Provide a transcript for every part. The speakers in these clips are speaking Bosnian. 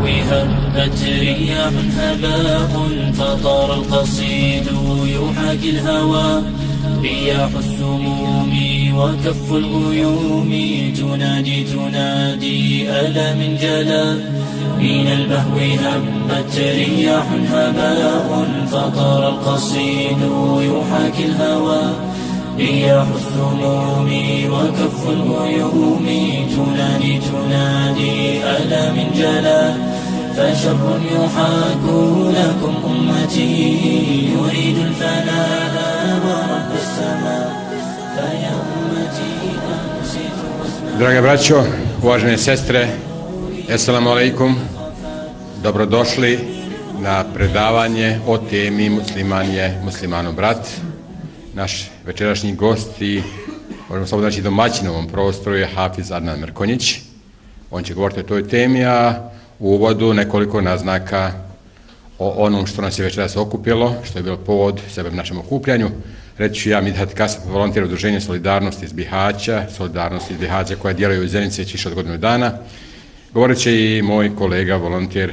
البهو هبت رياح هباء فطار القصيد يحاكي الهوى رياح السموم وكف الغيوم تنادي تنادي ألا من جلا من البهو هبت رياح هباء فطار القصيد يحاكي الهوى رياح السموم وكف الغيوم تنادي تنادي ألا من جلا فشر يحاك لكم أمتي يريد الفناء ورب السماء فيا أمتي أنسيت Draga braćo, uvažene sestre, Assalamu alaikum, dobrodošli na predavanje o temi musliman je muslimanov brat. Naš večerašnji gost i možemo slobodno reći znači domaćin u ovom prostoru je Hafiz Adnan Mrkonjić. On će govoriti o toj temi, a u uvodu nekoliko naznaka o onom što nas je večeras okupilo, što je bilo povod sebe našem okupljanju. Reći ću ja, Midhat Kasap, volontir udruženja Solidarnosti iz Bihaća, Solidarnosti iz Bihaća koja djeluje u Zenice već više od godinu dana. Govorit će i moj kolega, volontir,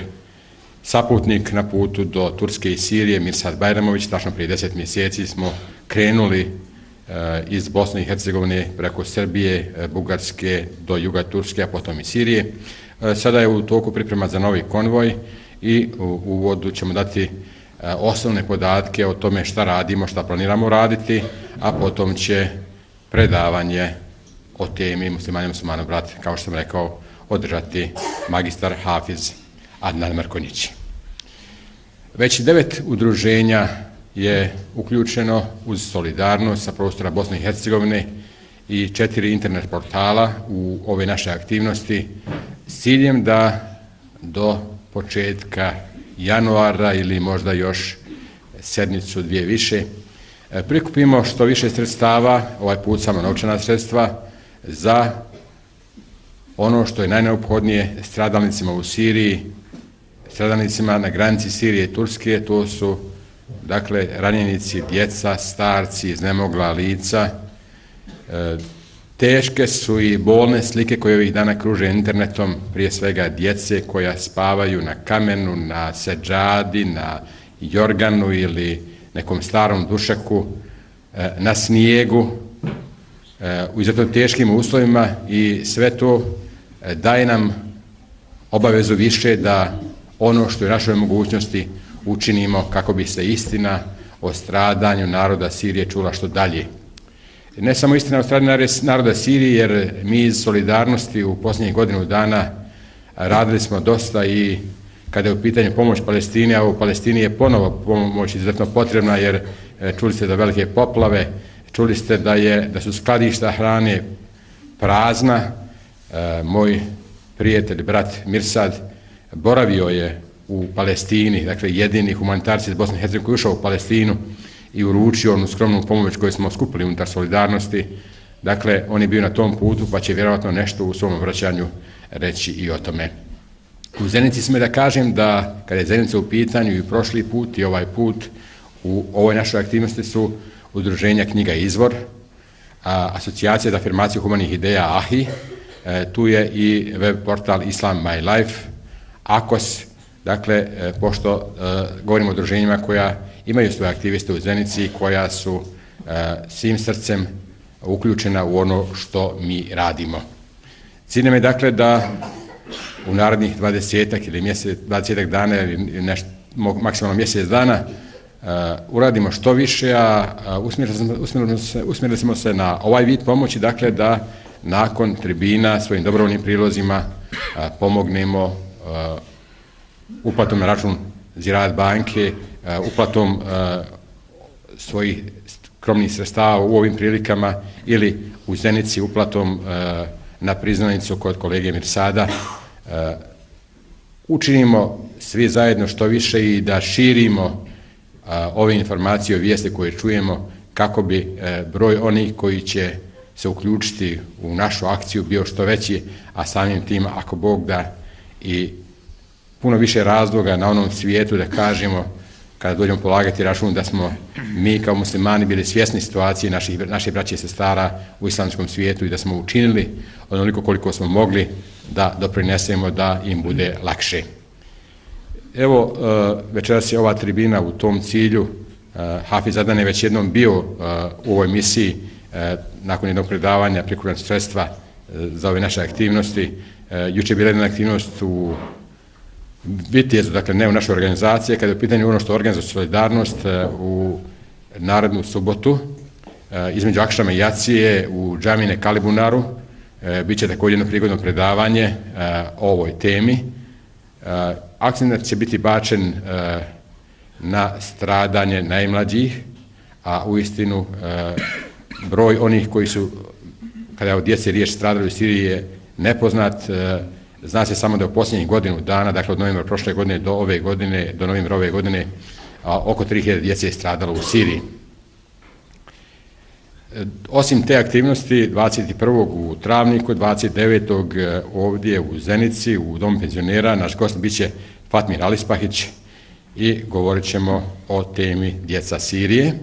saputnik na putu do Turske i Sirije, Mirsad Bajramović, tačno prije deset mjeseci smo krenuli e, iz Bosne i Hercegovine preko Srbije, e, Bugarske do juga Turske, a potom i Sirije. E, sada je u toku priprema za novi konvoj i u uvodu ćemo dati osnovne podatke o tome šta radimo, šta planiramo raditi, a potom će predavanje o temi muslimanja muslimana brat, kao što sam rekao, održati magistar Hafiz Adnan Markonjić. Već devet udruženja je uključeno uz solidarnost sa prostora Bosne i Hercegovine i četiri internet portala u ove naše aktivnosti s ciljem da do početka januara ili možda još sednicu dvije više e, prikupimo što više sredstava, ovaj put samo novčana sredstva, za ono što je najneophodnije stradalnicima u Siriji, stradalnicima na granici Sirije i Turske, to su dakle ranjenici, djeca, starci, iznemogla lica. E, teške su i bolne slike koje ovih dana kruže internetom, prije svega djece koja spavaju na kamenu, na seđadi, na jorganu ili nekom starom dušaku, e, na snijegu, e, u izuzetno teškim uslovima i sve to e, daje nam obavezu više da ono što je našoj mogućnosti učinimo kako bi se istina o stradanju naroda Sirije čula što dalje. Ne samo istina o stradanju naroda Sirije, jer mi iz solidarnosti u posljednjih godinu dana radili smo dosta i kada je u pitanju pomoć Palestini, a u Palestini je ponovo pomoć izuzetno potrebna jer e, čuli ste da velike poplave, čuli ste da, je, da su skladišta hrane prazna. E, moj prijatelj, brat Mirsad, boravio je u Palestini, dakle jedini humanitarci iz Bosne i Hercegovine koji ušao u Palestinu i uručio onu skromnu pomoć koju smo skupili unutar solidarnosti. Dakle, on je bio na tom putu pa će vjerovatno nešto u svom vraćanju reći i o tome. U Zenici sme da kažem da kada je Zenica u pitanju i prošli put i ovaj put u ovoj našoj aktivnosti su udruženja knjiga Izvor, a, asocijacija za afirmaciju humanih ideja AHI, e, tu je i web portal Islam My Life, AKOS, dakle, e, pošto e, govorimo o udruženjima koja imaju svoje aktiviste u Zenici, koja su e, svim srcem uključena u ono što mi radimo. Cilj nam je dakle da u narednih 20 ili mjesec, 20 dana ili nešto, maksimalno mjesec dana uh, uradimo što više, a uh, usmjerili, smo, usmjerili, se, usmjerili smo se na ovaj vid pomoći, dakle da nakon tribina svojim dobrovoljnim prilozima uh, pomognemo uplatom na račun Zirad banke, e, uplatom e, svojih skromnih sredstava u ovim prilikama ili u Zenici uplatom e, na priznanicu kod kolege Mirsada, učinimo svi zajedno što više i da širimo ove informacije o vijeste koje čujemo kako bi broj onih koji će se uključiti u našu akciju bio što veći, a samim tim ako Bog da i puno više razloga na onom svijetu da kažemo kada dođemo polagati račun da smo mi kao muslimani bili svjesni situacije naših, naših braća i sestara u islamskom svijetu i da smo učinili onoliko koliko smo mogli da doprinesemo da im bude lakše. Evo, e, večeras je ova tribina u tom cilju. E, Hafiz Adan je već jednom bio e, u ovoj misiji nakon jednog predavanja prikupljena sredstva za ove naše aktivnosti. Juče je bila jedna aktivnost u Vitijezu, dakle ne u našoj organizaciji, kada je u pitanju ono što organizuje solidarnost e, u narednu subotu e, između Akšama i Jacije u džamine Kalibunaru. E, Biće također jedno prigodno predavanje o ovoj temi. Akcent će biti bačen na stradanje najmlađih, a u istinu broj onih koji su, kada je od djece riječ stradali u Siriji je nepoznat, zna se samo da u posljednjih godinu dana, dakle od novembra prošle godine do ove godine, do novembra ove godine, a, oko 3000 djece je stradalo u Siriji. Osim te aktivnosti, 21. u Travniku, 29. E, ovdje u Zenici, u Dom penzionera, naš gost biće Fatmir Alispahić i govorit ćemo o temi djeca Sirije.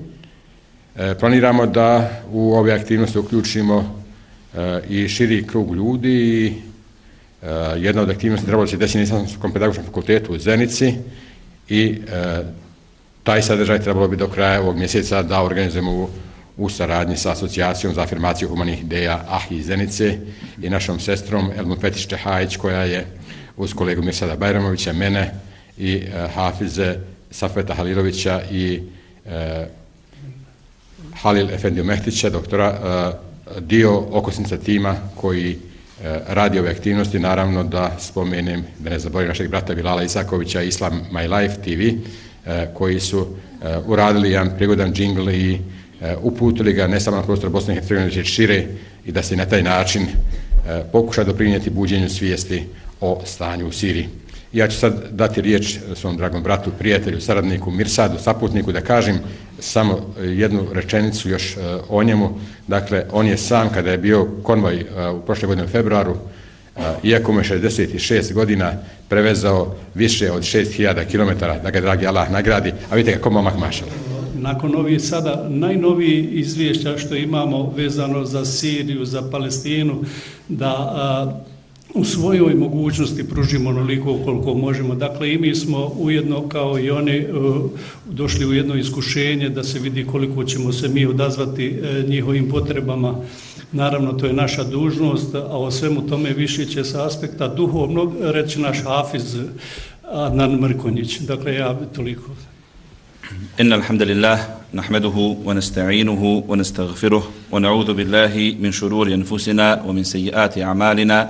E, planiramo da u ove aktivnosti uključimo e, i širi krug ljudi i Eh, jedna od aktivnosti trebalo se desiti na Islamskom pedagoškom fakultetu u Zenici i eh, taj sadržaj trebalo bi do kraja ovog mjeseca da organizujemo u u saradnji sa asocijacijom za afirmaciju humanih ideja Ahi Zenice i našom sestrom Elmu Petić Čehajić koja je uz kolegu Mirsada Bajramovića, mene i uh, Hafize Safeta Halilovića i uh, Halil Efendiju Mehtića, doktora, uh, dio okosnica tima koji uh, E, radi ove aktivnosti, naravno da spomenem, da ne zaborim našeg brata Bilala Isakovića, Islam My Life TV, e, koji su e, uradili jedan prigodan džingl i uputili ga ne samo na prostor Bosne i Hercegovine, već šire i da se na taj način pokuša doprinijeti buđenju svijesti o stanju u Siriji. Ja ću sad dati riječ svom dragom bratu, prijatelju, saradniku Mirsadu, saputniku, da kažem samo e, jednu rečenicu još e, o njemu. Dakle, on je sam, kada je bio konvoj e, u prošle godine u februaru, iako mu je 66 godina, prevezao više od 6000 km, da ga dragi Allah nagradi, a vidite kako momak mašala nakon ovih sada najnoviji izvješća što imamo vezano za Siriju, za Palestinu, da a, u svojoj mogućnosti pružimo onoliko koliko možemo. Dakle, i mi smo ujedno kao i oni došli u jedno iskušenje da se vidi koliko ćemo se mi odazvati e, njihovim potrebama. Naravno, to je naša dužnost, a o svemu tome više će sa aspekta duhovnog reći naš Hafiz Adnan Mrkonjić. Dakle, ja toliko. إن الحمد لله نحمده ونستعينه ونستغفره ونعوذ بالله من شرور أنفسنا ومن سيئات أعمالنا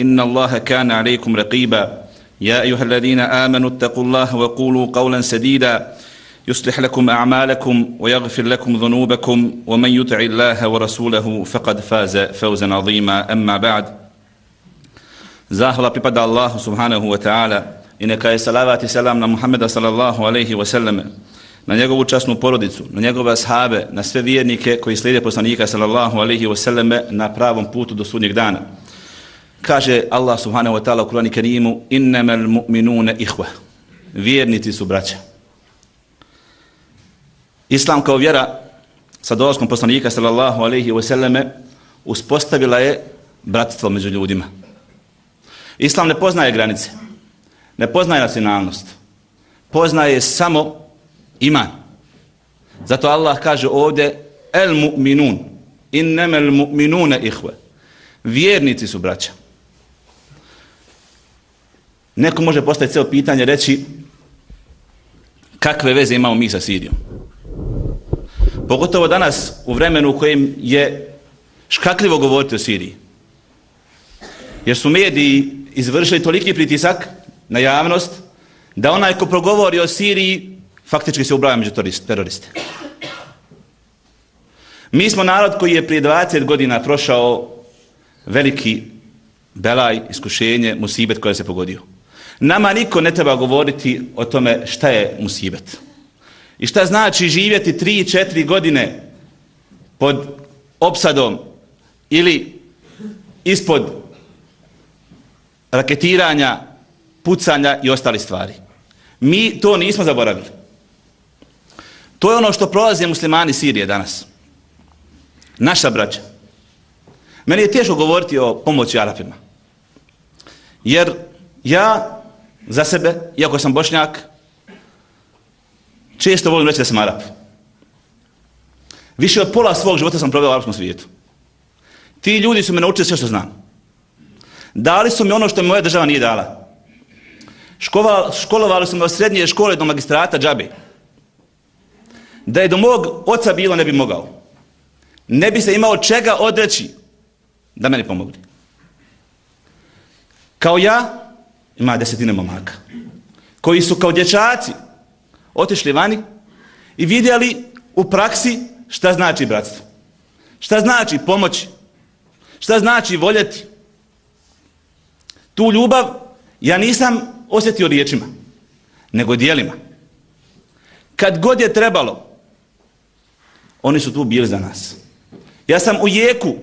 إن الله كان عليكم رقيبا يا أيها الذين آمنوا اتقوا الله وقولوا قولا سديدا يصلح لكم أعمالكم ويغفر لكم ذنوبكم ومن يطع الله ورسوله فقد فاز فوزا عظيما أما بعد زاهلا ببدا الله سبحانه وتعالى إنك يا صلوات سلام محمد صلى الله عليه وسلم na njegovu časnu porodicu, na njegove ashabe, na sve vjernike koji slijede poslanika sallallahu alaihi wa sallame na pravom putu do sudnjeg dana. Kaže Allah subhanahu wa ta'ala u Kurani Kerimu innamel mu'minune ihva. Vjernici su braća. Islam kao vjera sa dolazkom poslanika sallallahu alaihi wa sallame uspostavila je bratstvo među ljudima. Islam ne poznaje granice, ne poznaje nacionalnost, poznaje samo iman. Zato Allah kaže ovdje el mu'minun, Innamal el mu'minuna ihve. Vjernici su braća. Neko može postaviti ceo pitanje reći kakve veze imamo mi sa Sirijom. Pogotovo danas u vremenu u kojem je škakljivo govoriti o Siriji. Jer su mediji izvršili toliki pritisak na javnost da onaj ko progovori o Siriji faktički se ubraja među teroriste. Mi smo narod koji je prije 20 godina prošao veliki belaj, iskušenje, musibet koje se pogodio. Nama niko ne treba govoriti o tome šta je musibet. I šta znači živjeti 3-4 godine pod opsadom ili ispod raketiranja, pucanja i ostali stvari. Mi to nismo zaboravili. To je ono što prolaze muslimani Sirije danas. Naša braća. Meni je teško govoriti o pomoći Arapima. Jer ja za sebe, iako sam bošnjak, često volim reći da sam Arab. Više od pola svog života sam proveo u arapskom svijetu. Ti ljudi su me naučili sve što znam. Dali su mi ono što mi moja država nije dala. Škola, školovali su me od srednje škole do magistrata džabe. Da je do mog oca bilo ne bi mogao. Ne bi se imao čega odreći da meni pomogli. Kao ja, ima desetine momaka, koji su kao dječaci otišli vani i vidjeli u praksi šta znači bratstvo. Šta znači pomoći. Šta znači voljeti. Tu ljubav ja nisam osjetio riječima, nego dijelima. Kad god je trebalo, oni su tu bili za nas. Ja sam u jeku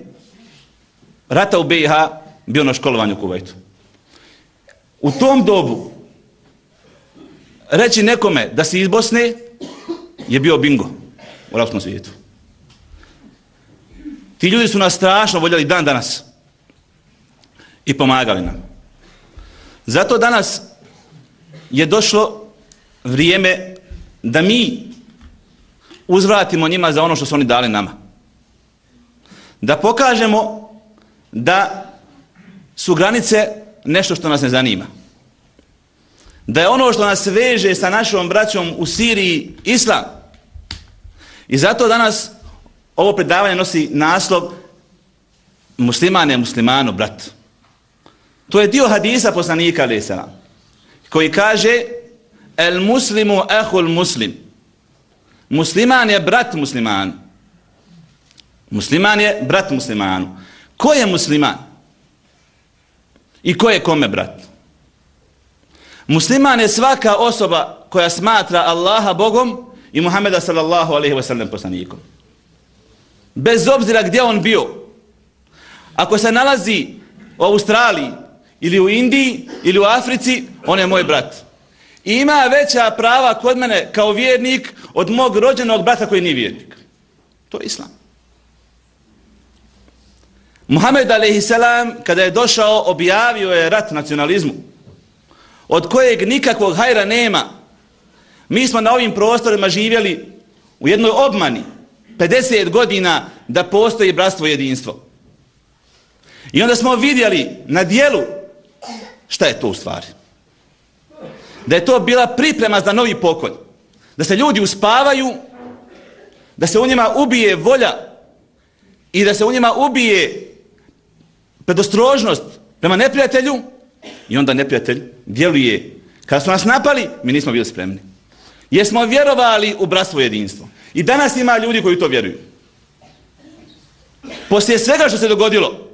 rata u BiH bio na školovanju u Kuvajtu. U tom dobu reći nekome da si iz Bosne je bio bingo u arapskom svijetu. Ti ljudi su nas strašno voljeli dan danas i pomagali nam. Zato danas je došlo vrijeme da mi uzvratimo njima za ono što su oni dali nama. Da pokažemo da su granice nešto što nas ne zanima. Da je ono što nas veže sa našom braćom u Siriji islam. I zato danas ovo predavanje nosi naslov musliman je muslimanu brat. To je dio hadisa poslanika alaih salam koji kaže el muslimu ehul muslim. Musliman je brat musliman. Musliman je brat muslimanu. Ko je musliman? I ko je kome brat? Musliman je svaka osoba koja smatra Allaha Bogom i Muhameda sallallahu alaihi wa sallam poslanikom. Bez obzira gdje on bio. Ako se nalazi u Australiji ili u Indiji ili u Africi, on je moj brat. I ima veća prava kod mene kao vjernik od mog rođenog brata koji nije vjernik. To je islam. Muhammed a.s. kada je došao objavio je rat nacionalizmu od kojeg nikakvog hajra nema. Mi smo na ovim prostorima živjeli u jednoj obmani 50 godina da postoji bratstvo i jedinstvo. I onda smo vidjeli na dijelu šta je to u stvari. Da je to bila priprema za novi pokolj. Da se ljudi uspavaju, da se u njima ubije volja i da se u njima ubije predostrožnost prema neprijatelju i onda neprijatelj djeluje. Kada su nas napali, mi nismo bili spremni. Jer smo vjerovali u bratstvo i jedinstvo. I danas ima ljudi koji to vjeruju. Poslije svega što se dogodilo,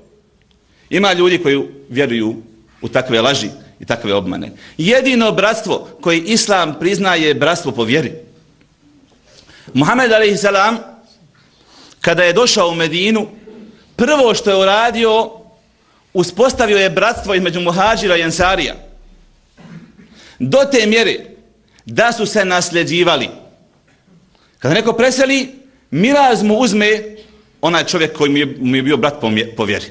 ima ljudi koji vjeruju u takve laži i takve obmane. Jedino bratstvo koje Islam priznaje je bratstvo po vjeri. Muhammed a.s. kada je došao u Medinu, prvo što je uradio, uspostavio je bratstvo između muhađira i ensarija. Do te mjere da su se nasljeđivali. Kada neko preseli, miraz mu uzme onaj čovjek koji mu je bio brat po vjeri.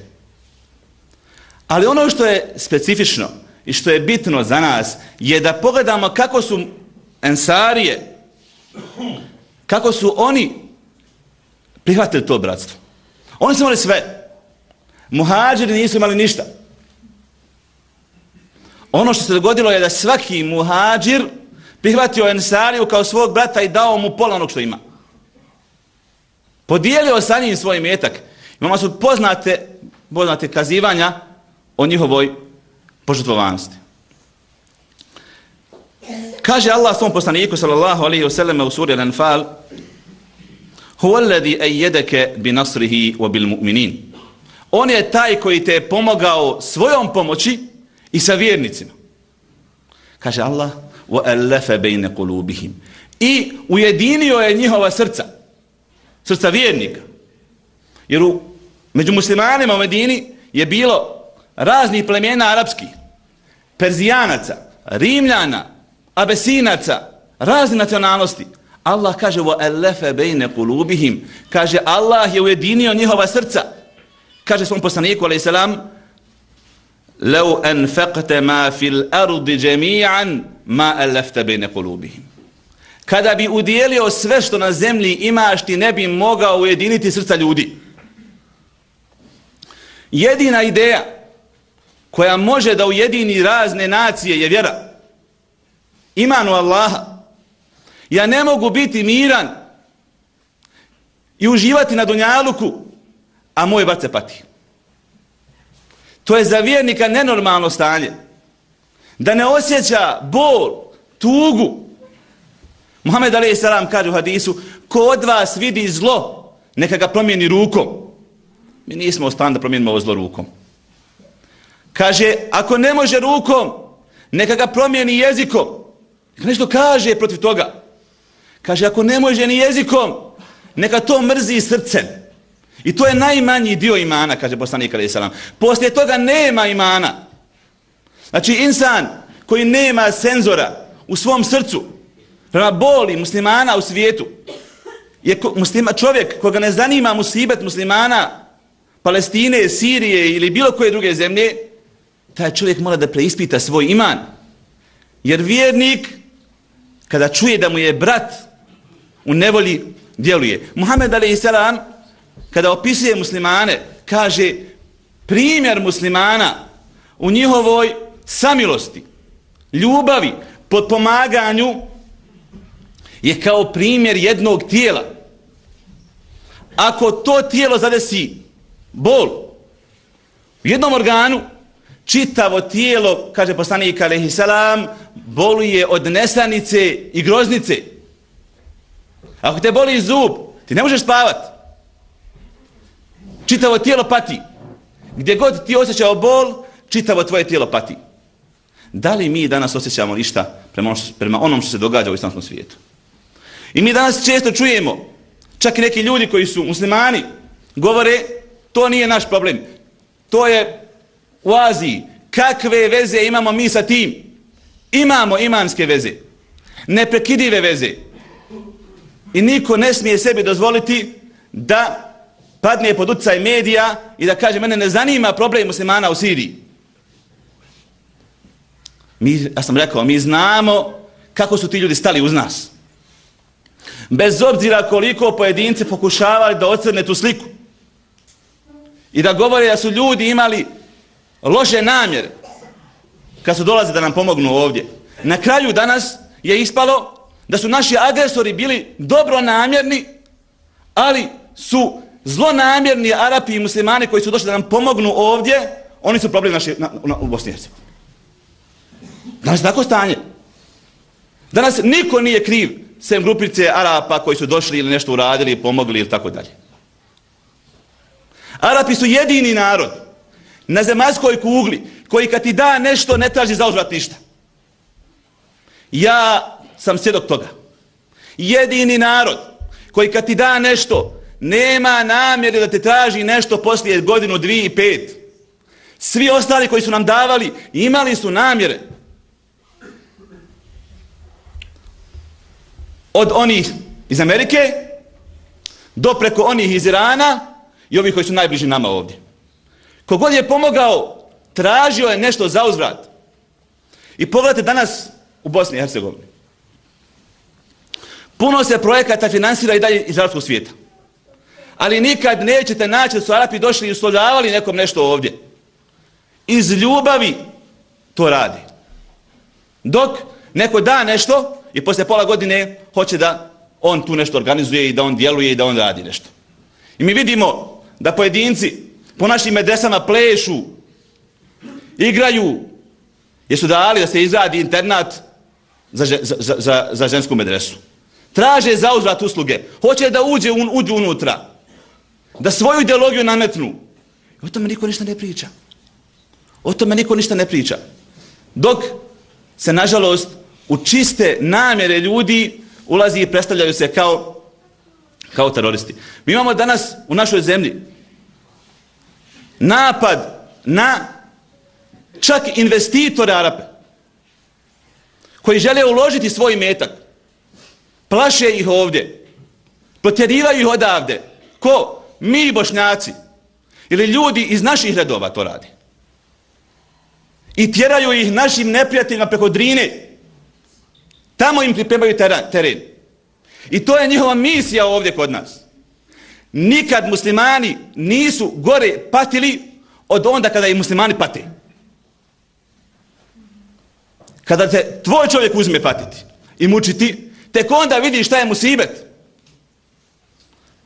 Ali ono što je specifično i što je bitno za nas je da pogledamo kako su ensarije, kako su oni prihvatili to bratstvo. Oni su imali sve. Muhađiri nisu imali ništa. Ono što se dogodilo je da svaki muhađir prihvatio ensariju kao svog brata i dao mu pola onog što ima. Podijelio sa njim svoj metak. Imamo su poznate, poznate kazivanja o njihovoj požrtvovanosti. Kaže Allah svom poslaniku sallallahu alaihi wa sallam u suri Al-Anfal Huwa alladhi ayyadaka bi nasrihi wa bil mu'minin. On je taj koji te je pomogao svojom pomoći i sa vjernicima. Kaže Allah, وَأَلَّفَ بَيْنَ قُلُوبِهِمْ I ujedinio je njihova srca. Srca vjernika. Jer u, među muslimanima u Medini je bilo raznih plemena arapskih, Perzijanaca, Rimljana, Abesinaca, razne nacionalnosti. Allah kaže وَأَلَّفَ بَيْنَ قُلُوبِهِمْ Kaže Allah je ujedinio njihova srca. Kaže svom poslaniku alaih salam لَوْ أَنْفَقْتَ مَا فِي الْأَرْضِ جَمِيعًا مَا أَلَّفْتَ بَيْنَ قُلُوبِهِمْ Kada bi udjelio sve što na zemlji imaš, ti ne bi mogao ujediniti srca ljudi. Jedina ideja koja može da ujedini razne nacije je vjera. Imanu Allaha. Ja ne mogu biti miran i uživati na dunjaluku, a moj bace pati. To je za vjernika nenormalno stanje. Da ne osjeća bol, tugu. Muhammed Ali Salam kaže u hadisu, ko od vas vidi zlo, neka ga promijeni rukom. Mi nismo u stanju da promijenimo ovo zlo rukom. Kaže, ako ne može rukom, neka ga promijeni jezikom. Neka nešto kaže protiv toga. Kaže, ako ne može ni jezikom, neka to mrzi srcem. I to je najmanji dio imana, kaže poslanik alaih salam. Poslije toga nema imana. Znači, insan koji nema senzora u svom srcu, prema boli muslimana u svijetu, je muslima, čovjek koga ne zanima musibet muslimana, Palestine, Sirije ili bilo koje druge zemlje, taj čovjek mora da preispita svoj iman. Jer vjernik, kada čuje da mu je brat u nevolji, djeluje. Muhammed a.s kada opisuje muslimane, kaže primjer muslimana u njihovoj samilosti, ljubavi, podpomaganju je kao primjer jednog tijela. Ako to tijelo zadesi bol u jednom organu, čitavo tijelo, kaže poslanik alaihi salam, boluje od nesanice i groznice. Ako te boli zub, ti ne možeš spavati. Čitavo tijelo pati. Gdje god ti osjećao bol, čitavo tvoje tijelo pati. Da li mi danas osjećamo ništa prema, ono prema onom što se događa u islamskom svijetu? I mi danas često čujemo, čak i neki ljudi koji su muslimani, govore, to nije naš problem. To je u Aziji. Kakve veze imamo mi sa tim? Imamo imanske veze. Neprekidive veze. I niko ne smije sebi dozvoliti da padne pod utjecaj medija i da kaže mene ne zanima problem muslimana u Siriji. Mi, ja sam rekao, mi znamo kako su ti ljudi stali uz nas. Bez obzira koliko pojedinci pokušavali da ocrne tu sliku i da govore da su ljudi imali loše namjere kad su dolaze da nam pomognu ovdje. Na kraju danas je ispalo da su naši agresori bili dobro namjerni, ali su zlonamjerni Arapi i muslimani koji su došli da nam pomognu ovdje, oni su problem naši, na, na, u Bosni i Hercegovini. Danas je tako stanje. Danas niko nije kriv sem grupice Arapa koji su došli ili nešto uradili, pomogli ili tako dalje. Arapi su jedini narod na zemaljskoj kugli koji kad ti da nešto ne traži za uzvrat ništa. Ja sam svjedok toga. Jedini narod koji kad ti da nešto, nema namjere da te traži nešto poslije godinu, dvije i pet. Svi ostali koji su nam davali, imali su namjere. Od onih iz Amerike do preko onih iz Irana i ovih koji su najbliži nama ovdje. Kogod je pomogao, tražio je nešto za uzvrat. I pogledajte danas u Bosni i Hercegovini. Puno se projekata finansira i dalje iz arabskog svijeta. Ali nikad nećete naći da su Arapi došli i uslovljavali nekom nešto ovdje. Iz ljubavi to radi. Dok neko da nešto i posle pola godine hoće da on tu nešto organizuje i da on djeluje i da on radi nešto. I mi vidimo da pojedinci po našim medresama plešu, igraju, jesu dali da se izradi internat za, za, za, za žensku medresu. Traže zauzvrat usluge. Hoće da uđe un, uđu unutra. Da svoju ideologiju nametnu. O tome niko ništa ne priča. O tome niko ništa ne priča. Dok se nažalost u čiste namjere ljudi ulazi i predstavljaju se kao, kao teroristi. Mi imamo danas u našoj zemlji napad na čak investitore Arape koji žele uložiti svoj metak. Plaše ih ovdje. Protjerivaju ih odavde. Ko? Mi bošnjaci. Ili ljudi iz naših redova to radi. I tjeraju ih našim neprijateljima preko drine. Tamo im pripremaju teren. I to je njihova misija ovdje kod nas. Nikad muslimani nisu gore patili od onda kada i muslimani pate. Kada te tvoj čovjek uzme patiti i mučiti, tek onda vidiš šta je musibet.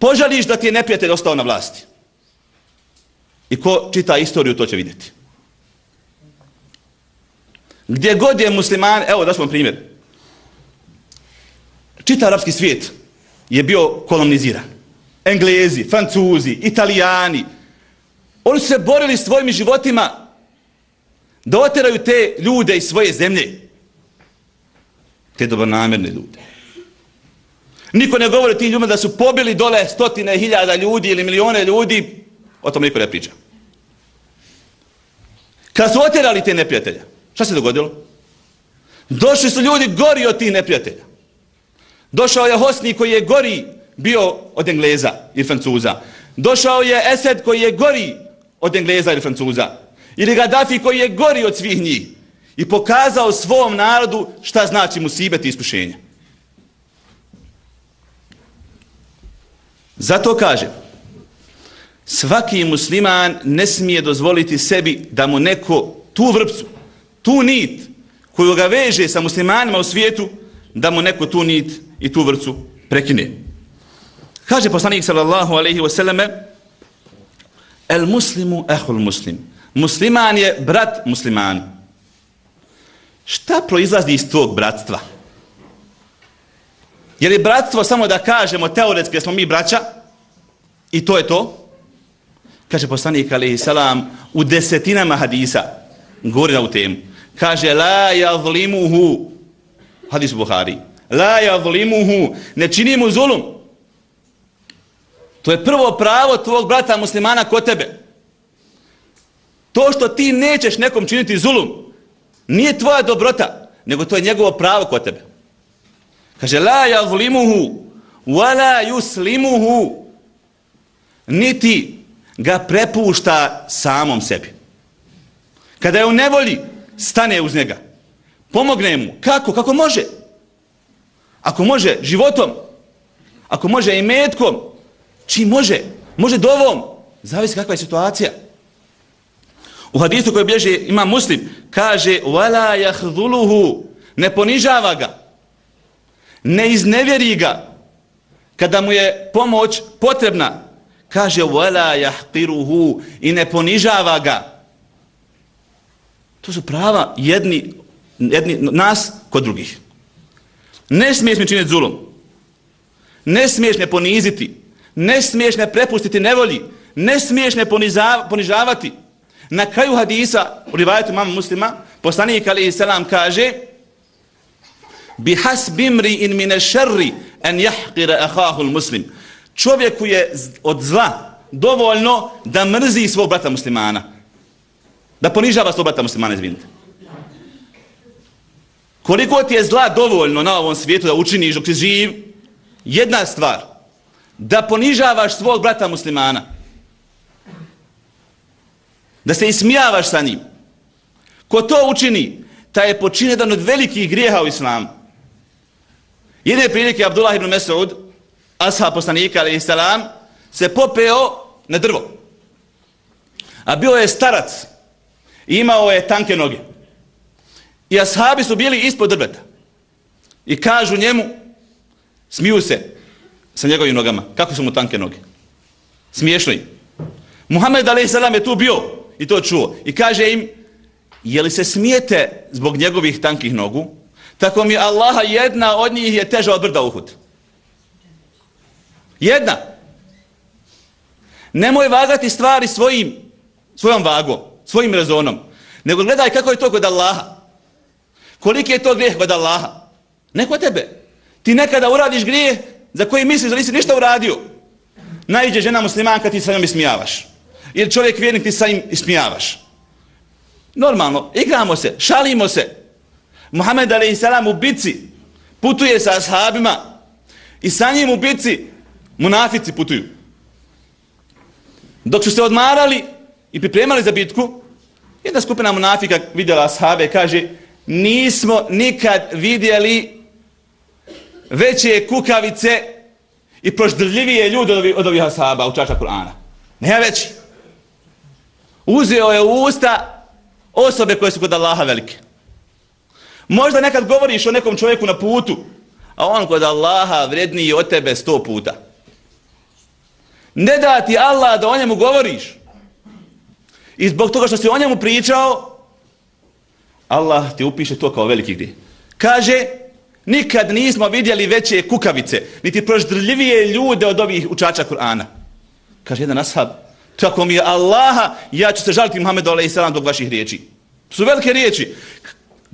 Požališ da ti je neprijatelj ostao na vlasti. I ko čita istoriju, to će vidjeti. Gdje god je musliman, evo da smo primjer. Čita arapski svijet je bio koloniziran. Englezi, Francuzi, Italijani. Oni su se borili svojim životima da oteraju te ljude iz svoje zemlje. Te dobronamerne ljude. Niko ne govori tim ljudima da su pobili dole stotine hiljada ljudi ili milione ljudi. O tom niko ne priča. Kad su otjerali te neprijatelja, šta se dogodilo? Došli su ljudi gori od tih neprijatelja. Došao je Hosni koji je gori bio od Engleza i Francuza. Došao je Esed koji je gori od Engleza ili Francuza. Ili Gaddafi koji je gori od svih njih. I pokazao svom narodu šta znači musibet i iskušenje. Zato kažem, svaki musliman ne smije dozvoliti sebi da mu neko tu vrpcu, tu nit koju ga veže sa muslimanima u svijetu, da mu neko tu nit i tu vrcu prekine. Kaže poslanik sallallahu alaihi wasallame, el muslimu ehul muslim. Musliman je brat musliman. Šta proizlazi iz tog bratstva? Je li bratstvo samo da kažemo teoretski da smo mi braća? I to je to? Kaže poslanik alaihi salam u desetinama hadisa govori na u temu. Kaže la yazlimuhu hadis Buhari. La yazlimuhu ne čini mu zulum. To je prvo pravo tvog brata muslimana kod tebe. To što ti nećeš nekom činiti zulum, nije tvoja dobrota, nego to je njegovo pravo kod tebe. Kaže, la yazlimuhu, wala yuslimuhu, niti ga prepušta samom sebi. Kada je u nevolji, stane uz njega. Pomogne mu. Kako? Kako može? Ako može životom, ako može i metkom, čim može? Može dovom. Zavisi kakva je situacija. U hadisu koji bježe ima muslim, kaže wala yahdhuluhu ne ponižava ga. Ne iznevjeri ga kada mu je pomoć potrebna. Kaže wala yahqiruhu i ne ponižava ga. To su prava jedni, jedni nas kod drugih. Ne smiješ mi činiti zulum. Ne smiješ ne poniziti. Ne smiješ ne prepustiti nevolji. Ne smiješ ne ponižavati. Na kraju hadisa, u rivajetu mama muslima, poslanik alaihi salam kaže bi hasbimri ash-sharri an yahqira akahu al-muslim. Čovjeku je od zla dovoljno da mrzi svog brata muslimana. Da ponižava svog brata muslimana, izvinite. Koliko ti je zla dovoljno na ovom svijetu da učiniš dok si živ? Jedna stvar. Da ponižavaš svog brata muslimana da se ismijavaš sa njim. Ko to učini, taj je počinio jedan od velikih grijeha u islamu. Jedne prilike Abdullah ibn Mesud, ashab poslanika, ali salam, se popeo na drvo. A bio je starac i imao je tanke noge. I ashabi su bili ispod drveta. I kažu njemu, smiju se sa njegovim nogama. Kako su mu tanke noge? Smiješno im. Muhammed a.s. je tu bio i to čuo. I kaže im, je li se smijete zbog njegovih tankih nogu? Tako mi Allaha jedna od njih je teža od brda uhud. Jedna. Nemoj vagati stvari svojim, svojom vagom, svojim rezonom. Nego gledaj kako je to kod Allaha. Koliki je to grijeh kod Allaha? Neko tebe. Ti nekada uradiš grijeh za koji misliš da nisi ništa uradio. Najđe žena muslimanka, ti sa njom ismijavaš. Ili čovjek vjernik, ti sa njim ismijavaš. Normalno, igramo se, šalimo se. Muhammed a.s. u bici putuje sa ashabima i sa njim u bici munafici putuju. Dok su se odmarali i pripremali za bitku, jedna skupina munafika vidjela ashabe i kaže nismo nikad vidjeli veće kukavice i proždrljivije ljude od ovih, od ovih ashaba u čača Kur'ana. Nema veći. Uzeo je u usta osobe koje su kod Allaha velike. Možda nekad govoriš o nekom čovjeku na putu, a on kod Allaha vredniji od tebe sto puta. Ne da ti Allah da o njemu govoriš. I zbog toga što si o njemu pričao, Allah ti upiše to kao veliki gdje. Kaže, nikad nismo vidjeli veće kukavice, niti proždrljivije ljude od ovih učača Kur'ana. Kaže jedan ashab, tako mi je Allaha, ja ću se žaliti Muhammedu a.s. dok vaših riječi. Su velike riječi.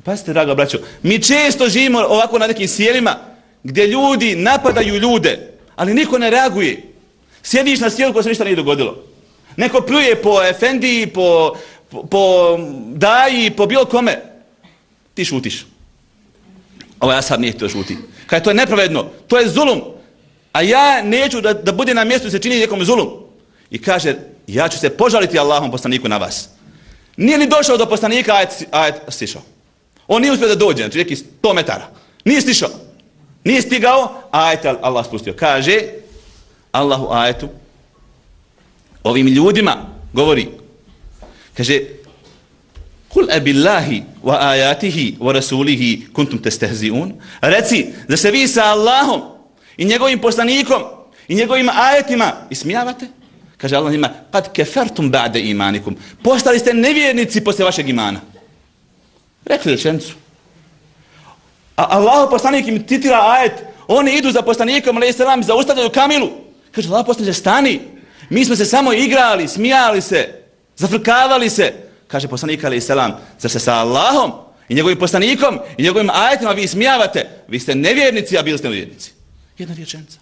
Pazite, draga braćo, mi često živimo ovako na nekim sjelima gdje ljudi napadaju ljude, ali niko ne reaguje. Sjediš na sjelu koja se ništa nije dogodilo. Neko pljuje po efendiji, po, po, po daji, po bilo kome. Ti šutiš. Ovo ja sad nije to šuti. Kaj to je nepravedno, to je zulum. A ja neću da, da bude na mjestu se čini nekom zulum. I kaže, ja ću se požaliti Allahom poslaniku na vas. Nije ni došao do poslanika, ajet, ajet stišao. On nije uspio da dođe, znači neki 100 metara. Nije stišao. Nije stigao, a ajet Allah spustio. Kaže, Allahu ajetu, ovim ljudima govori, kaže, Kul abillahi wa ayatihi wa rasulihi kuntum testehzi'un. Reci, da se vi sa Allahom i njegovim poslanikom i njegovim ajetima ismijavate? Kaže Allah njima, kad kefertum ba'de imanikum. Postali ste nevjernici posle vašeg imana. Rekli rečenicu. A Allah poslanik im titira ajet, oni idu za poslanikom, ali selam, zaustavljaju kamilu. Kaže, Allah poslanik, stani. Mi smo se samo igrali, smijali se, zafrkavali se. Kaže poslanik, ali selam, zar se sa Allahom i njegovim poslanikom i njegovim ajetima vi smijavate? Vi ste nevjernici, a bili ste nevjernici. Jedna rečenica.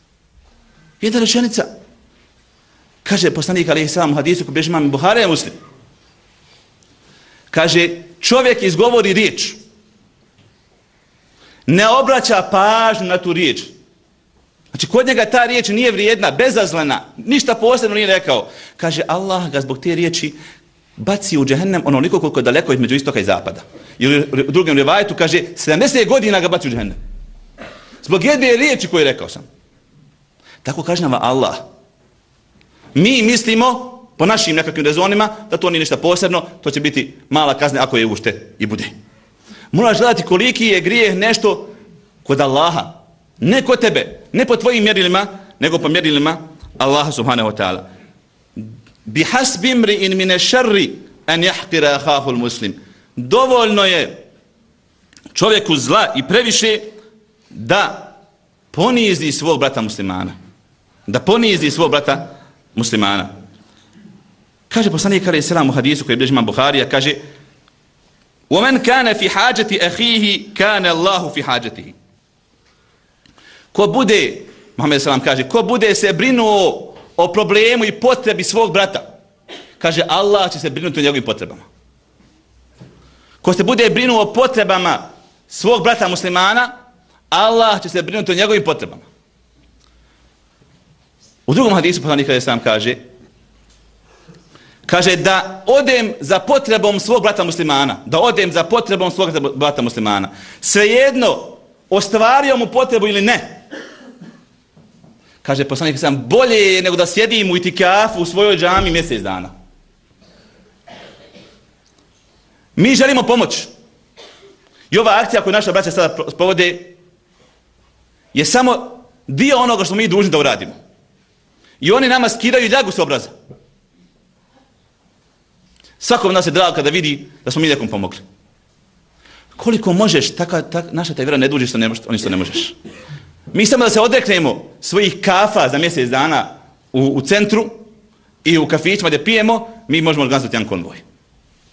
Jedna rečenica. Kaže poslanik ali selam, u hadisu ko bježi mami Buhare, je muslim. Kaže čovjek izgovori riječ. Ne obraća pažnju na tu riječ. Znači kod njega ta riječ nije vrijedna, bezazlena, ništa posebno nije rekao. Kaže Allah ga zbog te riječi baci u džehennem onoliko koliko je daleko između istoka i zapada. I u drugom rivajetu kaže 70 godina ga baci u džehennem. Zbog jedne riječi koju je rekao sam. Tako kaže nam Allah. Mi mislimo, po našim nekakvim rezonima, da to nije ništa posebno, to će biti mala kazna ako je ušte i bude. Moraš gledati koliki je grijeh nešto kod Allaha. Ne kod tebe, ne po tvojim mjerilima, nego po mjerilima Allaha subhanahu wa ta'ala. Bi hasbi mri in mine šarri an jahkira ahahul muslim. Dovoljno je čovjeku zla i previše da ponizi svog brata muslimana. Da ponizi svog brata muslimana. Kaže poslanik kare selam u hadisu koji bližima Buharija, kaže وَمَنْ كَانَ فِي حَاجَةِ أَخِيهِ كَانَ اللَّهُ فِي حَاجَتِهِ Ko bude, Muhammed selam kaže, ko bude se brinuo o problemu i potrebi svog brata, kaže Allah će se brinuti o njegovim potrebama. Ko se bude brinuo o potrebama svog brata muslimana, Allah će se brinuti o njegovim potrebama. U drugom hadisu poslanik kada sam kaže kaže da odem za potrebom svog brata muslimana, da odem za potrebom svog brata muslimana. Svejedno ostvario mu potrebu ili ne. Kaže poslanik sam bolje nego da sjedim u itikafu u svojoj džami mjesec dana. Mi želimo pomoć. I ova akcija koju naša braća sada provode je samo dio onoga što mi dužni da uradimo. I oni nama skidaju ljagu s obraza. Svakom nas je drago kada vidi da smo mi nekom pomogli. Koliko možeš, taka, tak, naša taj vjera ne duži što ne, oni što ne možeš. Mi samo da se odreknemo svojih kafa za mjesec dana u, u centru i u kafićima gdje pijemo, mi možemo organizovati jedan konvoj.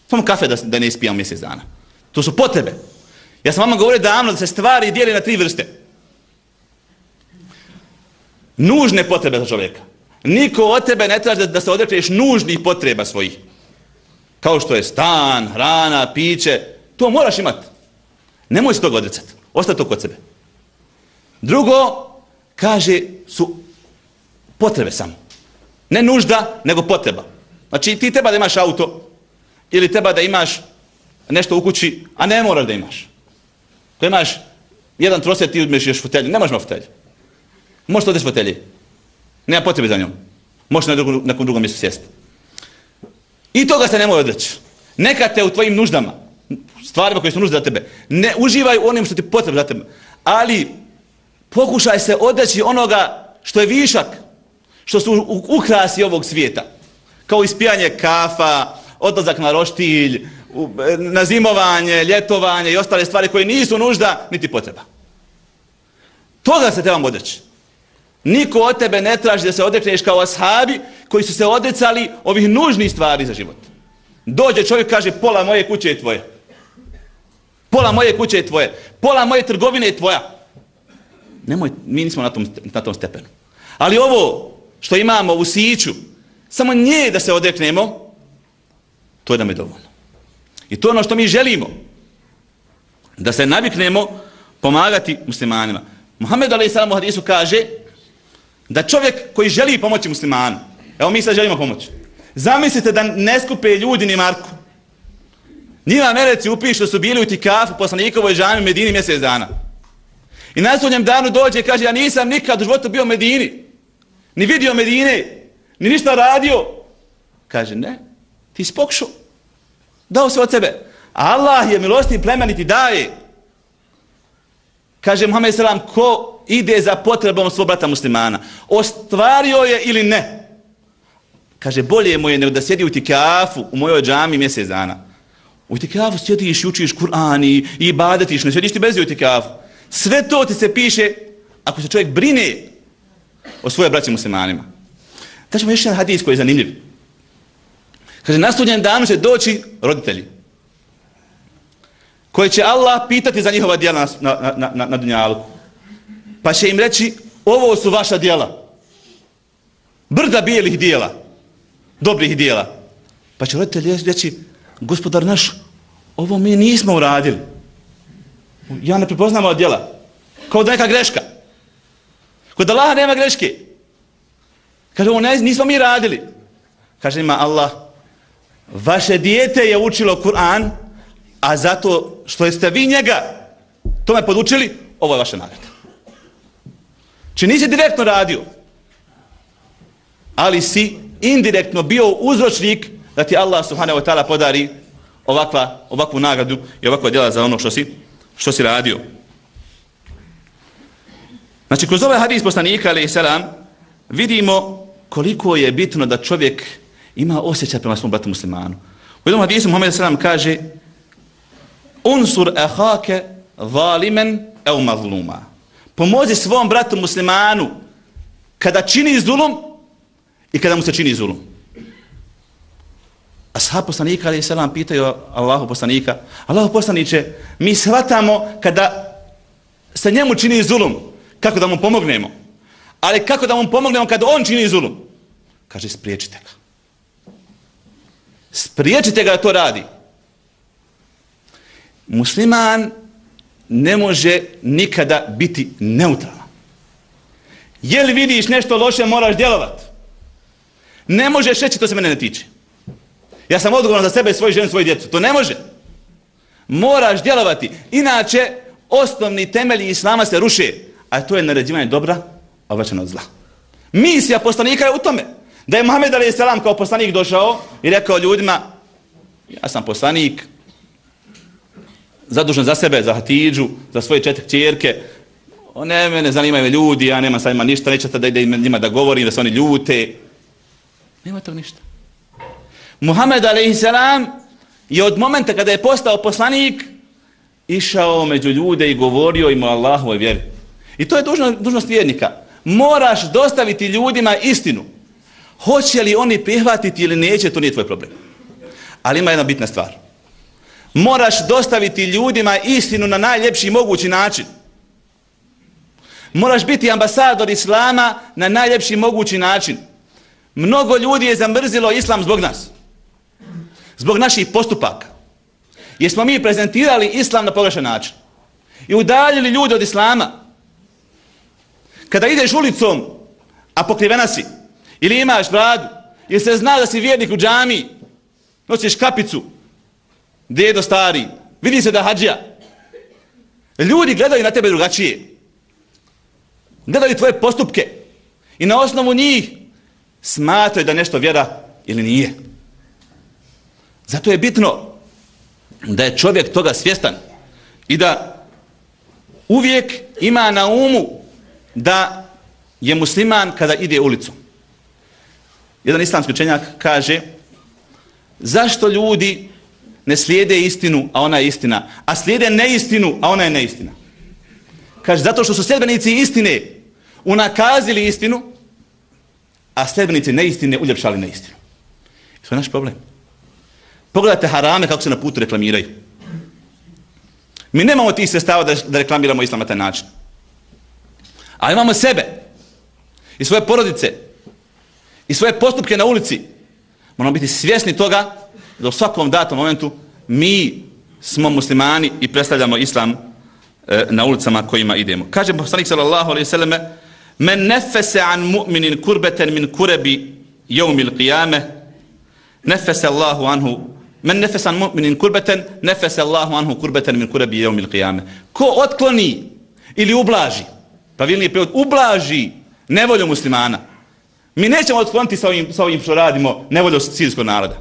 Samo kafe da, da ne ispijamo mjesec dana. To su potrebe. Ja sam vama govorio davno da se stvari dijeli na tri vrste. Nužne potrebe za čovjeka. Niko od tebe ne traži da se odrekneš nužnih potreba svojih. Kao što je stan, hrana, piće. To moraš imati. Nemoj se toga odricati. Ostaje to kod sebe. Drugo, kaže, su potrebe samo. Ne nužda, nego potreba. Znači, ti treba da imaš auto, ili treba da imaš nešto u kući, a ne moraš da imaš. Ko imaš jedan trosjet, ti uzmeš još fotelju. Ne možeš imati fotelju. Možeš to odeš fotelji. Nema potrebe za njom. Možeš na drugu, nekom drugom mjestu sjesti. I toga se nemoj odreći. Neka te u tvojim nuždama, stvarima koje su nužde za tebe, ne uživaj u onim što ti potrebno za tebe. Ali pokušaj se odreći onoga što je višak, što su ukrasi ovog svijeta. Kao ispijanje kafa, odlazak na roštilj, na zimovanje, ljetovanje i ostale stvari koje nisu nužda, niti potreba. Toga se trebamo odreći. Niko od tebe ne traži da se odrekneš kao ashabi koji su se odecali ovih nužnih stvari za život. Dođe čovjek kaže pola moje kuće je tvoje. Pola moje kuće je tvoje. Pola moje trgovine je tvoja. Nemoj, mi nismo na tom, na tom stepenu. Ali ovo što imamo u siću, samo nje da se odreknemo, to je da me dovoljno. I to je ono što mi želimo. Da se naviknemo pomagati muslimanima. Muhammed a.s. u hadisu kaže da čovjek koji želi pomoći muslimanu, evo mi sad želimo pomoć. zamislite da ne skupe ljudi ni Marku. Njima meleci upišu što su bili u tikafu poslanikovoj džami u Medini mjesec dana. I na sudnjem danu dođe i kaže, ja nisam nikad u životu bio u Medini, ni vidio Medine, ni ništa radio. Kaže, ne, ti si pokušao, dao se od sebe. Allah je milostni plemeniti daje. Kaže Muhammed Selam ko ide za potrebom svog brata muslimana, ostvario je ili ne? Kaže, bolje mu je nego da sjedi u tikafu u mojoj džami mjesec dana. U tikafu sjediš i učiš Kur'an i, i badatiš, ne sjediš ti bez u tikafu. Sve to ti se piše ako se čovjek brine o svoje braći muslimanima. Da ćemo još jedan hadis koji je zanimljiv. Kaže, na sudnjem danu će doći roditelji koji će Allah pitati za njihova djela na, na, na, na, na dunjalu. Pa će im reći, ovo su vaša djela. Brda bijelih djela. Dobrih djela. Pa će roditelj reći, gospodar naš, ovo mi nismo uradili. Ja ne prepoznam ova djela. Kao da neka greška. Kod Allaha nema greške. Kaže, ovo ne, nismo mi radili. Kaže ima Allah, vaše dijete je učilo Kur'an, a zato što jeste vi njega tome podučili, ovo je vaša nagrada. Či nisi direktno radio, ali si indirektno bio uzročnik da ti Allah subhanahu wa ta'ala podari ovakva, ovakvu nagradu i ovakva djela za ono što si, što si radio. Znači, kroz ovaj hadis poslanika, ali selam, vidimo koliko je bitno da čovjek ima osjećaj prema svom bratu muslimanu. U jednom hadisu Muhammed selam kaže Unsur ahake zalimen ev mazluma. Pomozi svom bratu muslimanu kada čini zulum i kada mu se čini zulum. Ashab poslanika, ali selam, pitaju Allahu poslanika, Allahu poslaniće, mi shvatamo kada se njemu čini zulum, kako da mu pomognemo. Ali kako da mu pomognemo kada on čini zulum? Kaže, spriječite ga. Spriječite ga da to radi. Musliman ne može nikada biti neutralan. Je li vidiš nešto loše, moraš djelovati. Ne možeš reći, to se mene ne tiče. Ja sam odgovoran za sebe svoju ženu, svoju djecu. To ne može. Moraš djelovati. Inače, osnovni temelji islama se ruše. A to je naređivanje dobra, a vraćano od zla. Misija poslanika je u tome. Da je Muhammed a.s. Kao poslanik došao i rekao ljudima, ja sam poslanik, zadužen za sebe, za Hatidžu, za svoje četiri čerke, ne, mene zanimaju ljudi, ja nema sa njima ništa, nećete da ide njima da govorim, da se oni ljute. Nema to ništa. Muhammed a.s. je od momenta kada je postao poslanik išao među ljude i govorio im o Allahove vjeri. I to je dužnost, dužnost vjernika. Moraš dostaviti ljudima istinu. Hoće li oni prihvatiti ili neće, to nije tvoj problem. Ali ima jedna bitna stvar. Moraš dostaviti ljudima istinu na najljepši mogući način. Moraš biti ambasador Islama na najljepši mogući način. Mnogo ljudi je zamrzilo Islam zbog nas. Zbog naših postupaka. Jer smo mi prezentirali Islam na pogrešan način. I udaljili ljude od Islama. Kada ideš ulicom, a pokrivena si, ili imaš bradu, ili se zna da si vjernik u džami, nosiš kapicu, dedo stari, vidi se da hađija. Ljudi gledaju na tebe drugačije. Gledaju tvoje postupke. I na osnovu njih smatraju da nešto vjera ili nije. Zato je bitno da je čovjek toga svjestan i da uvijek ima na umu da je musliman kada ide ulicom. Jedan islamski učenjak kaže zašto ljudi ne slijede istinu, a ona je istina, a slijede neistinu, a ona je neistina. Kaže, zato što su sljedbenici istine unakazili istinu, a sljedbenici neistine uljepšali neistinu. To je naš problem. Pogledajte harame kako se na putu reklamiraju. Mi nemamo tih sestava da, da reklamiramo islam na taj način. A imamo sebe i svoje porodice i svoje postupke na ulici. Moramo biti svjesni toga da u svakom datom momentu mi smo muslimani i predstavljamo islam e, na ulicama kojima idemo. Kaže poslanik sallallahu alejhi ve selleme: "Men nefese an mu'minin kurbatan min kurabi yawm al-qiyamah, Allahu anhu Men nefese an mu'minin kurbeten, nefese Allahu anhu kurbeten min kurabi jeumil qiyame. Ko otkloni ili ublaži, pravilnije prevod, ublaži nevolju muslimana. Mi nećemo otkloniti sa ovim, sa ovim što radimo nevolju sirijskog naroda.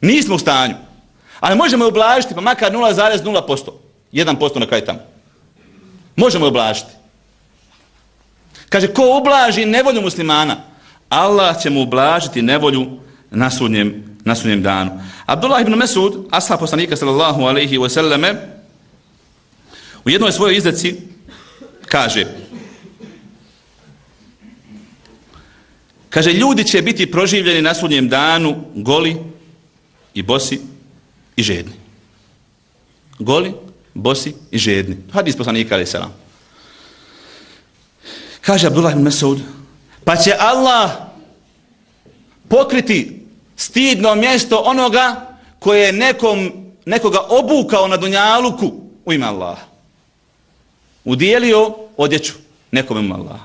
Nismo u stanju. Ali možemo je ublažiti, pa makar 0,0%. 1% na kraju tamo. Možemo je ublažiti. Kaže, ko ublaži nevolju muslimana, Allah će mu ublažiti nevolju na sudnjem, na sudnjem danu. Abdullah ibn Mesud, ashab poslanika sallallahu alaihi wa sallame, u jednoj svojoj izreci kaže kaže, ljudi će biti proživljeni na sudnjem danu goli i bosi i žedni. Goli, bosi i žedni. Hadis poslanika alaihi sallam. Kaže Abdullah ibn Mesud, pa će Allah pokriti stidno mjesto onoga koje je nekom, nekoga obukao na dunjaluku u ime Allaha. Udijelio odjeću nekom ime Allaha.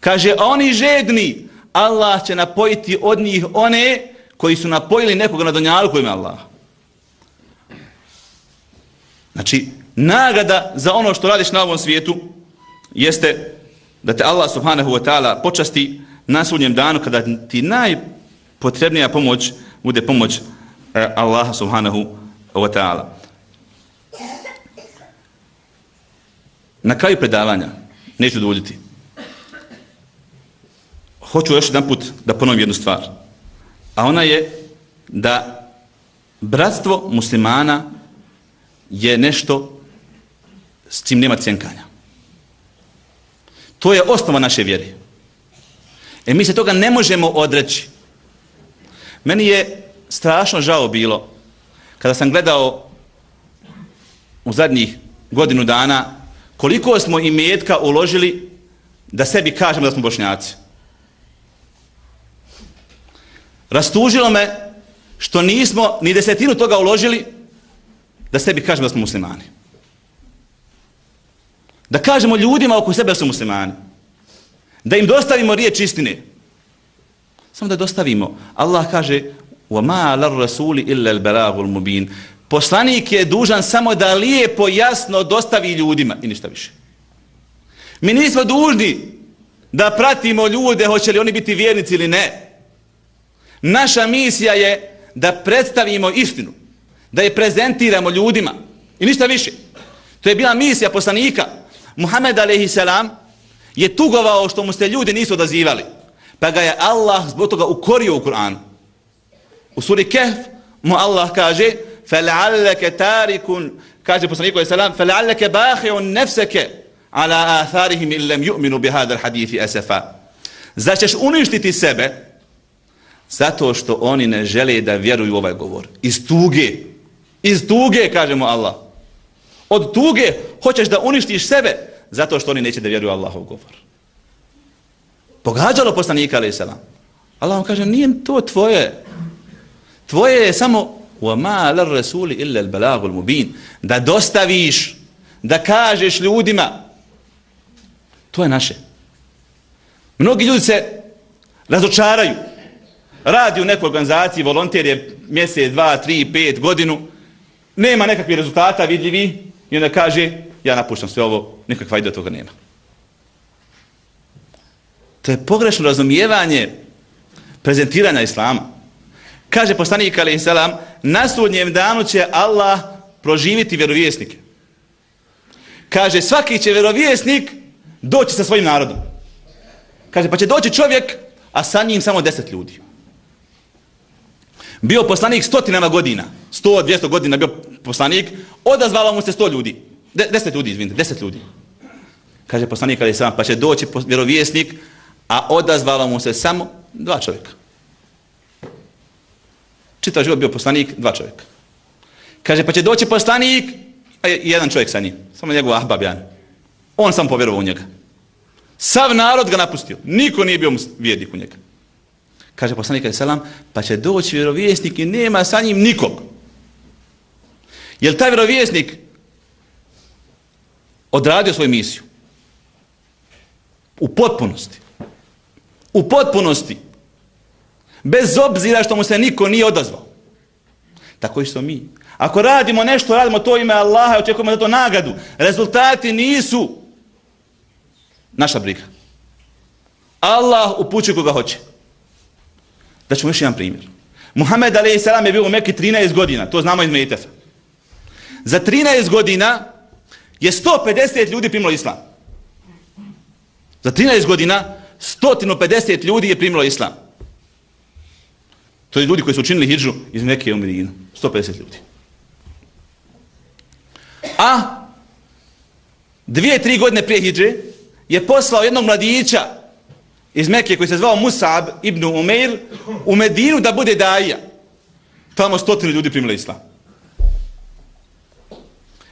Kaže, oni žedni, Allah će napojiti od njih one koji su napojili nekoga na dunjaluku u ime Allaha. Znači, nagrada za ono što radiš na ovom svijetu jeste da te Allah subhanahu wa ta'ala počasti na sudnjem danu kada ti najpotrebnija pomoć bude pomoć e, Allaha subhanahu wa ta'ala. Na kraju predavanja, neću duljiti, hoću još jedan put da ponovim jednu stvar. A ona je da bratstvo muslimana je nešto s čim nema cjenkanja. To je osnova naše vjere. E mi se toga ne možemo odreći. Meni je strašno žao bilo kada sam gledao u zadnjih godinu dana koliko smo i metka uložili da sebi kažemo da smo bošnjaci. Rastužilo me što nismo ni desetinu toga uložili da sebi kažemo da smo muslimani. Da kažemo ljudima oko sebe da su muslimani. Da im dostavimo riječ istine. Samo da dostavimo. Allah kaže وَمَا لَرْرَسُولِ إِلَّا الْبَلَاغُ الْمُبِينَ Poslanik je dužan samo da lijepo, jasno dostavi ljudima i ništa više. Mi nismo dužni da pratimo ljude, hoće li oni biti vjernici ili ne. Naša misija je da predstavimo istinu, da je prezentiramo ljudima i ništa više. To je bila misija poslanika. Muhammed a.s. je tugovao što mu se ljudi nisu odazivali. Pa ga je Allah zbog toga ukorio u Kur'anu. U suri Kehf mu Allah kaže فَلَعَلَّكَ تَارِكُنْ kaže poslaniku je salam فَلَعَلَّكَ بَاخِعُنْ نَفْسَكَ عَلَى آثَارِهِمْ إِلَّمْ يُؤْمِنُوا بِهَذَا الْحَدِيثِ أَسَفَا Začeš uništiti sebe zato što oni ne žele da vjeruju u ovaj govor. Iz tuge. Iz tuge, kažemo Allah. Od tuge hoćeš da uništiš sebe zato što oni neće da vjeruju Allahov govor. Pogađalo poslanika, ali se Allah vam kaže, nije to tvoje. Tvoje je samo وَمَا لَرْرَسُولِ إِلَّا الْبَلَاغُ الْمُبِينَ Da dostaviš, da kažeš ljudima. To je naše. Mnogi ljudi se razočaraju. Radi u nekoj organizaciji, volonter je mjesec, dva, tri, pet godinu. Nema nekakvih rezultata vidljivi. I onda kaže, ja napuštam sve ovo, nikakva ide toga nema. To je pogrešno razumijevanje prezentiranja Islama. Kaže poslanik Ali Isalam, na sudnjem danu će Allah proživiti vjerovjesnike. Kaže, svaki će vjerovjesnik doći sa svojim narodom. Kaže, pa će doći čovjek, a sa njim samo deset ljudi. Bio poslanik stotinama godina, sto, dvijesto godina bio poslanik, odazvalo mu se sto ljudi. De, deset ljudi, izvinite, deset ljudi. Kaže poslanik Ali sam, pa će doći vjerovjesnik, a odazvalo mu se samo dva čovjeka. Čitav život bio poslanik, dva čovjeka. Kaže, pa će doći poslanik, a jedan čovjek sa njim. Samo njegov ahbab, Jan. On sam povjerovao u njega. Sav narod ga napustio. Niko nije bio vjernik u njega. Kaže poslanik Ali selam, pa će doći vjerovjesnik i nema sa njim nikog. Jel taj vjerovjesnik odradio svoju misiju? U potpunosti. U potpunosti. Bez obzira što mu se niko nije odazvao. Tako isto mi. Ako radimo nešto, radimo to ime Allaha i očekujemo za to nagadu. Rezultati nisu naša briga. Allah upućuje koga hoće. Da ćemo još jedan primjer. Muhammed a.s. je bio u Mekke 13 godina. To znamo iz Mejtefa. Za 13 godina je 150 ljudi primilo islam. Za 13 godina 150 ljudi je primilo islam. To je ljudi koji su učinili hijđu iz neke u Medinu. 150 ljudi. A dvije, tri godine prije hijđe je poslao jednog mladića iz Mekke koji se zvao Musab ibn Umeir u Medinu da bude daija. Tamo stotine ljudi primili islam.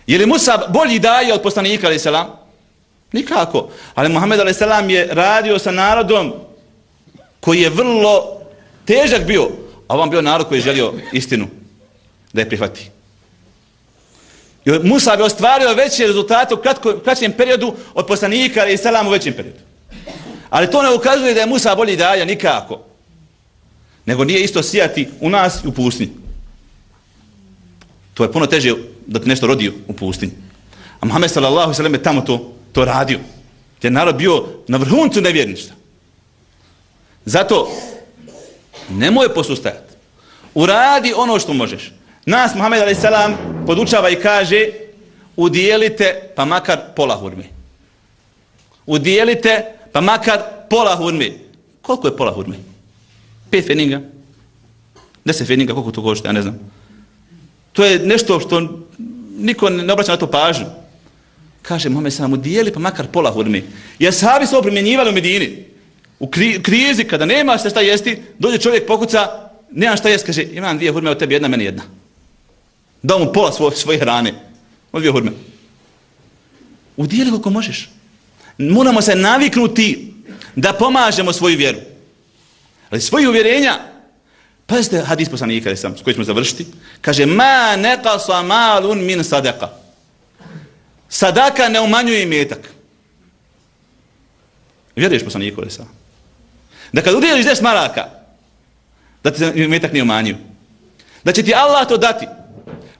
Je li Musa bolji daje od poslanika, ali selam? Nikako. Ali Muhammed, ali selam, je radio sa narodom koji je vrlo težak bio, a on bio narod koji je želio istinu da je prihvati. I Musa bi ostvario veće rezultate u kraćem periodu od poslanika i selam u većem periodu. Ali to ne ukazuje da je Musa bolji daja nikako. Nego nije isto sijati u nas i u pustinji. To je puno teže da ti nešto rodio u pustinji. A Muhammed sallallahu sallam je tamo to, to radio. Jer narod bio na vrhuncu nevjerništa. Zato nemoj posustajati. Uradi ono što možeš. Nas Muhammed a.s. podučava i kaže udijelite pa makar pola hurme. Udijelite pa makar pola hurme. Koliko je pola hurme? Pet feninga? Deset feninga, koliko to košta, ja ne znam. To je nešto što niko ne obraća na to pažnju. Kaže Muhammed s.a.v. udijeli pa makar pola hurme. Jer sahabi su primjenjivali u Medini. U kri krizi, kada nema se šta jesti, dođe čovjek pokuca, nemam šta jesti, kaže, imam dvije hurme od tebi, jedna meni jedna dao mu pola svoje, svoje hrane. Od dvije hurme. Udijeli koliko možeš. Moramo se naviknuti da pomažemo svoju vjeru. Ali svoje uvjerenja, pazite hadis poslanika, sam, s koji ćemo završiti, kaže, ma neka sa malun min sadaka. Sadaka ne umanjuje imetak. Vjeruješ poslaniku, ali sam. Da kad udjeliš 10 maraka, da ti imetak ne umanjio. Da će ti Allah to dati.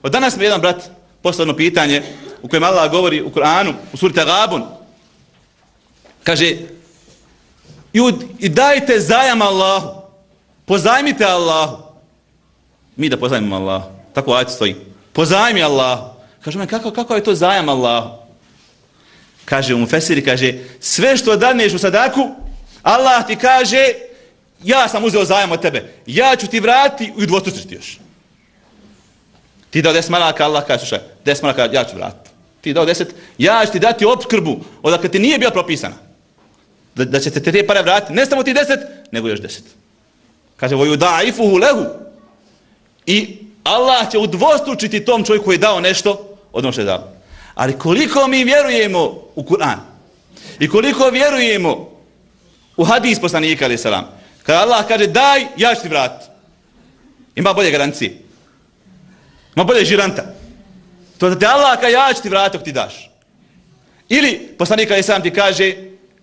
Od danas mi jedan brat poslao pitanje u kojem Allah govori u Koranu, u suri Tagabun. Kaže, i dajte zajam Allahu. Pozajmite Allahu. Mi da pozajmimo Allahu. Tako ajte stoji. Pozajmi Allahu. Kaže, kako, kako je to zajam Allahu? Kaže mu Fesiri, kaže, sve što daneš u sadaku, Allah ti kaže, ja sam uzeo zajam od tebe. Ja ću ti vratiti i udvostručiti još. Ti dao deset maraka, Allah kaže, slušaj, deset maraka, ja ću vratiti. Ti dao deset, ja ću ti dati opskrbu, odakle ti nije bila propisana. Da, da će te te pare vratiti, ne samo ti deset, nego još deset. Kaže, voju da lehu. I Allah će udvostručiti tom čovjeku koji je dao nešto od ono što je dao. Ali koliko mi vjerujemo u Kur'an i koliko vjerujemo u hadis poslanika ali salam. Kada Allah kaže daj, ja ću ti vratiti. Ima bolje garancije. Ima bolje žiranta. To da te Allah kaže ja ću ti vratiti ti daš. Ili poslanika ali salam ti kaže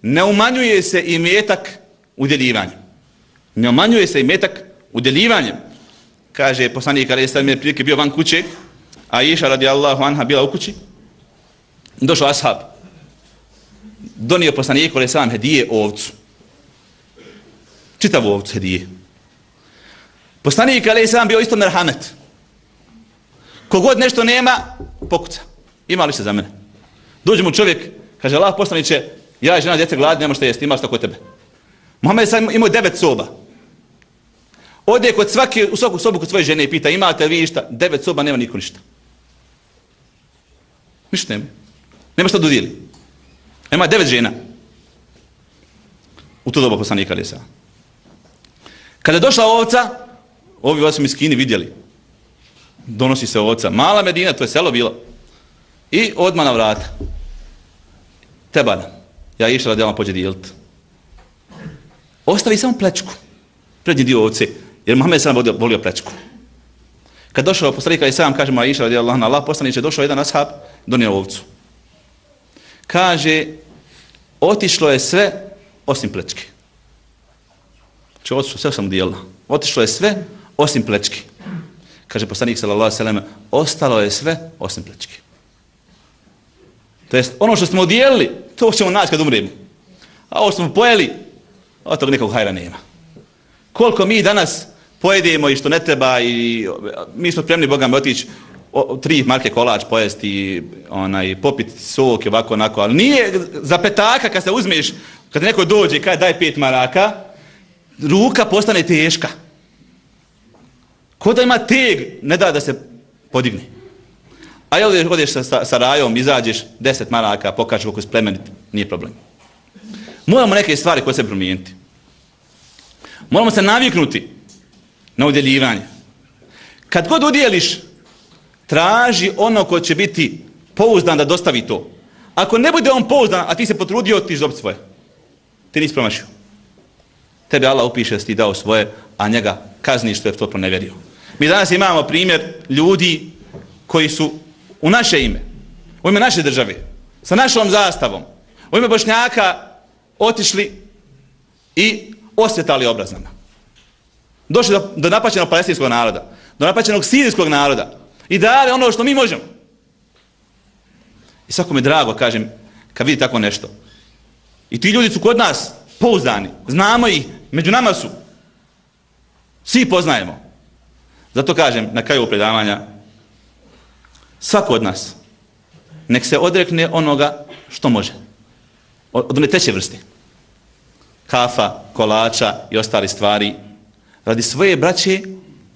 ne umanjuje se i metak udjeljivanjem. Ne omanjuje se i metak udjeljivanjem. Kaže poslanik ali salam je prilike bio van kuće, a Iša radijallahu anha bila u kući. Došao ashab. Donio poslanik ali salam hedije ovcu čitavu ovcu hedije. Poslanik Ali sam bio isto merhamet. Kogod nešto nema, pokuca. Ima li se za mene? Dođe mu čovjek, kaže Allah poslaniće, ja i žena djeca gladni, nema što jesti, ima što kod tebe. Mohamed sad imao devet soba. Ode kod svake, u svaku sobu kod svoje žene i pita, imate vi išta? Devet soba, nema niko ništa. Ništa nema. Nema što dodijeli. Ima devet žena. U to doba poslanika Ali sa. Kada je došla ovca, ovi vas mi skini vidjeli. Donosi se ovca. Mala Medina, to je selo bilo. I odma na vrata. Tebana. Ja išla da vam pođe dijeliti. Ostavi samo plečku. Prednji dio ovce. Jer Muhammed sam volio, volio plečku. Kad došao poslanik i sam kaže mu Aisha radijallahu anha, Allah poslanice došao jedan ashab, donio ovcu. Kaže, otišlo je sve osim plečke. Če otišlo sve sam dijela. Otišlo je sve osim plečke. Kaže poslanik sallallahu alejhi ve sellem, ostalo je sve osim plečke. To jest ono što smo odijelili, to ćemo naći kad umremo. A ovo što smo pojeli, od toga nekog hajra nema. Koliko mi danas pojedemo i što ne treba i mi smo spremni Boga me otići o, tri marke kolač pojesti onaj popiti sok i ovako onako, ali nije za petaka kad se uzmeš, kad neko dođe i kaže daj pet maraka, ruka postane teška. Ko da ima teg, ne da da se podigne. A jel odeš, odeš sa, sa, sa rajom, izađeš deset maraka, pokažeš koliko je plemenit, nije problem. Moramo neke stvari koje se promijeniti. Moramo se naviknuti na udjeljivanje. Kad god udjeliš, traži ono ko će biti pouzdan da dostavi to. Ako ne bude on pouzdan, a ti se potrudio, ti dobiti svoje. Ti nisi promašio tebe Allah upiše da si ti dao svoje, a njega kazni što je to pronevjerio. Mi danas imamo primjer ljudi koji su u naše ime, u ime naše države, sa našom zastavom, u ime Bošnjaka otišli i osvjetali obraznama. Došli do, do napaćenog palestinskog naroda, do napaćenog sirijskog naroda i dali ono što mi možemo. I svako mi drago, kažem, kad vidi tako nešto. I ti ljudi su kod nas pouzdani, znamo ih, Među nama su. Svi poznajemo. Zato kažem na kraju predavanja svako od nas nek se odrekne onoga što može. Od one treće vrste. Kafa, kolača i ostali stvari. Radi svoje braće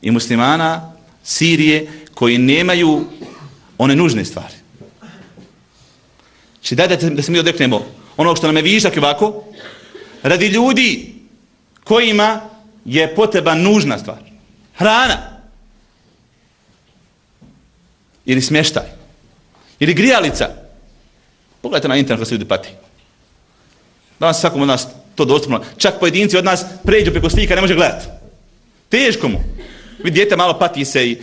i muslimana Sirije koji nemaju one nužne stvari. Znači, Či daj da, da se mi odreknemo ono što nam je višak ovako, radi ljudi kojima je potreba nužna stvar. Hrana. Ili smještaj. Ili grijalica. Pogledajte na internet kada se ljudi pati. Danas svakom od nas to dostupno. Čak pojedinci od nas pređu preko slika, ne može gledati. Teško mu. Vidi, djete malo pati se i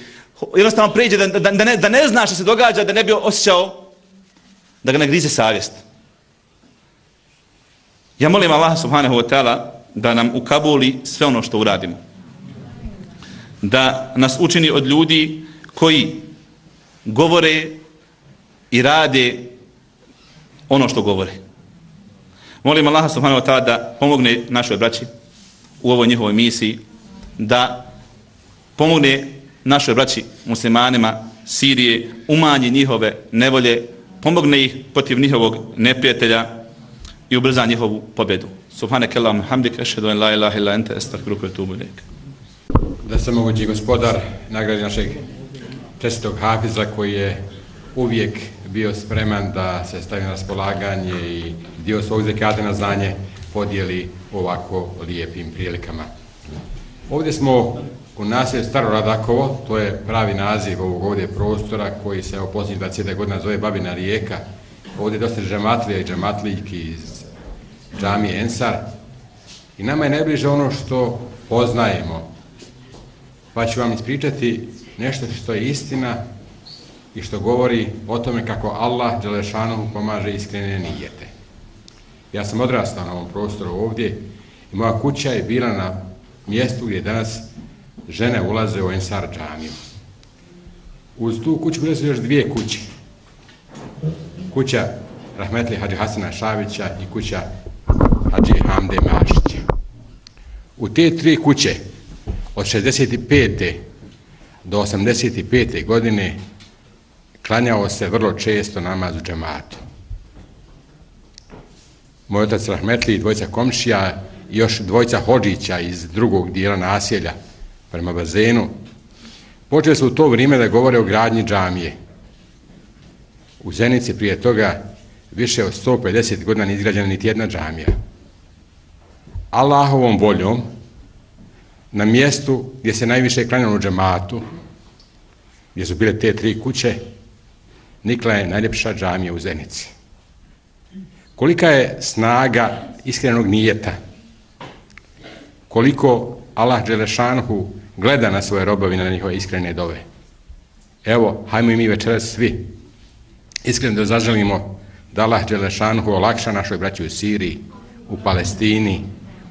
jednostavno pređe da, da, da, ne, da ne zna što se događa, da ne bi osjećao da ga ne grize savjest. Ja molim Allah subhanahu wa ta'ala da nam ukabuli sve ono što uradimo. Da nas učini od ljudi koji govore i rade ono što govore. Molim Allah subhanahu wa ta'ala da pomogne našoj braći u ovoj njihovoj misiji, da pomogne našoj braći muslimanima Sirije, umanji njihove nevolje, pomogne ih protiv njihovog neprijatelja i ubrza njihovu pobjedu. Subhanak Allahum hamdik, ešhedu en la ilaha illa ente, estakruku je tubu ilik. Da se mogući gospodar nagradi našeg čestitog Hafiza koji je uvijek bio spreman da se stavi na raspolaganje i dio svog zekata na znanje podijeli ovako lijepim prilikama. Ovdje smo u naselju Staro Radakovo, to je pravi naziv ovog ovdje prostora koji se u posljednjih 20 godina zove Babina rijeka. Ovdje je dosta džematlija i džematlijki iz džamije Ensar. I nama je najbliže ono što poznajemo. Pa ću vam ispričati nešto što je istina i što govori o tome kako Allah Đelešanohu pomaže iskrene nijete. Ja sam odrastao na ovom prostoru ovdje i moja kuća je bila na mjestu gdje danas žene ulaze u Ensar džamiju. Uz tu kuću bile su još dvije kuće. Kuća Rahmetli Hadži Hasana Šavića i kuća Hadži Hamde Mašića. U te tri kuće od 65. do 85. godine klanjao se vrlo često namaz u džematu. Moj otac Rahmetli i dvojca komšija još dvojca hođića iz drugog dijela naselja prema bazenu, počeli su u to vrijeme da govore o gradnji džamije. U Zenici prije toga više od 150 godina nije izgrađena niti jedna džamija. Allahovom voljom, na mjestu gdje se najviše klanjalo u džamatu, gdje su bile te tri kuće, nikla je najljepša džamija u Zenici. Kolika je snaga iskrenog nijeta? Koliko Allah Đelešanhu gleda na svoje robovine, na njihove iskrene dove? Evo, hajmo i mi večeras svi iskreno da zaželimo da Allah Đelešanhu olakša našoj braći u Siriji, u Palestini,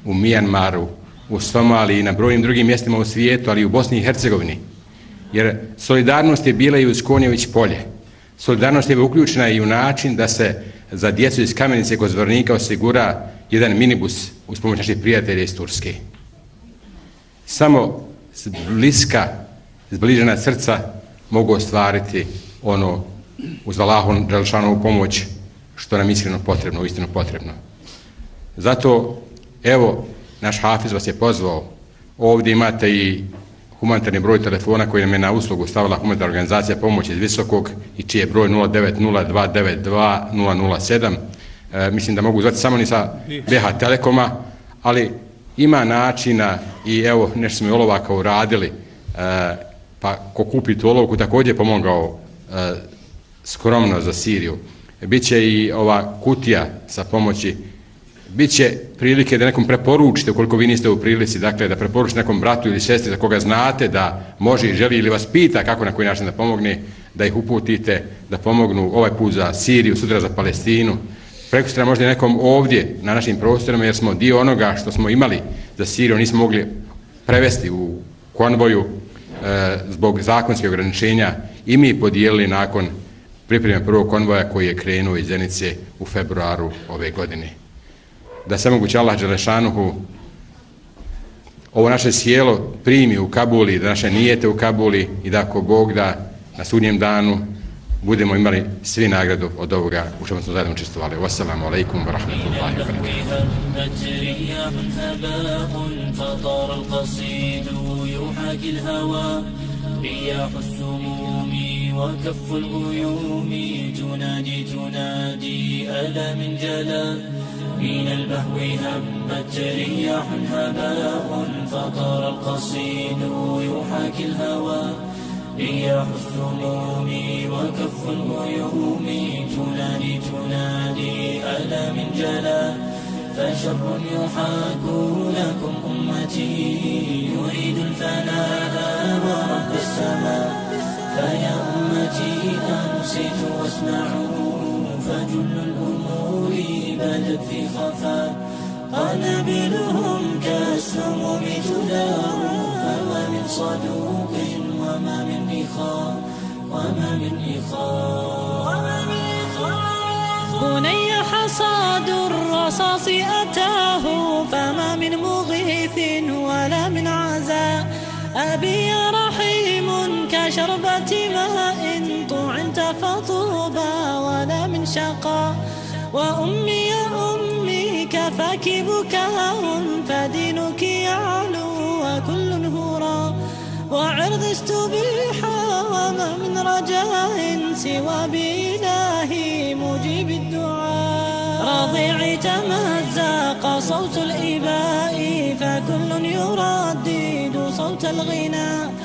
u Mijanmaru, u Somaliji i na brojnim drugim mjestima u svijetu, ali i u Bosni i Hercegovini. Jer solidarnost je bila i u Skonjević polje. Solidarnost je uključena i u način da se za djecu iz kamenice kod zvornika osigura jedan minibus uz pomoć naših prijatelja iz Turske. Samo bliska, zbližena srca mogu ostvariti ono uz Allahom Đalšanovu pomoć što nam iskreno potrebno, uistinu potrebno. Zato, evo, naš Hafiz vas je pozvao, ovdje imate i humanitarni broj telefona koji nam je na uslugu stavila humanitarna organizacija pomoći iz Visokog i čiji je broj 0902922007. E, mislim da mogu zvati samo ni sa BH Telekoma, ali ima načina i evo nešto smo i olovaka uradili, e, pa ko kupi tu olovku također pomogao e, skromno za Siriju. Biće i ova kutija sa pomoći Biće prilike da nekom preporučite, ukoliko vi niste u prilici, dakle, da preporučite nekom bratu ili sestri za koga znate da može i želi ili vas pita kako na koji način da pomogne, da ih uputite, da pomognu ovaj put za Siriju, sutra za Palestinu. Preko sutra možda nekom ovdje, na našim prostorima, jer smo dio onoga što smo imali za Siriju, nismo mogli prevesti u konvoju e, zbog zakonskih ograničenja i mi podijelili nakon pripreme prvog konvoja koji je krenuo iz Zenice u februaru ove godine. Da se moguće Allah Đelešanuhu ovo naše sjelo primi u Kabuli, da naše nijete u Kabuli i da ako Bog da na sudnjem danu budemo imali svi nagradu od ovoga u čemu smo zajedno učestvovali. Wassalamu alaikum wa rahmatullahi wa جلال من البهو همت رياح هباء فطار القصيد يحاكي الهوى رياح السموم وكف الغيوم تنادي تنادي ألا من جلا فشر يحاك لكم أمتي يريد الفناء ورب السماء فيا أمتي أنسيت واسمعوا فجل الأمور بدت في خفاء قنابلهم كالسموم تدار فما من صدوق وما من إخاء وما من إخاء بني حصاد الرصاص أتاه فما من مغيث ولا من عزاء أبي رحيم كشربة ماء طعنت فطوبى ولا من شقاء وأمي يا أمي كفاك بكاء فدينك هرى وعرض استبيح وما من رجاء سوى بإلهي مجيب الدعاء. رضيع تمزق صوت الإباء فكل يردد صوت الغنى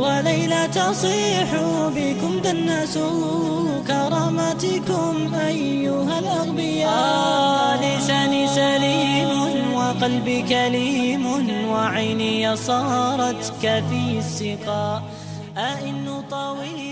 وليلى تصيح بكم دنسوا كراماتكم أيها الأغبياء. آه لساني سليم وقلبي كليم وعيني صارت كفي السقاء. أئن طويلا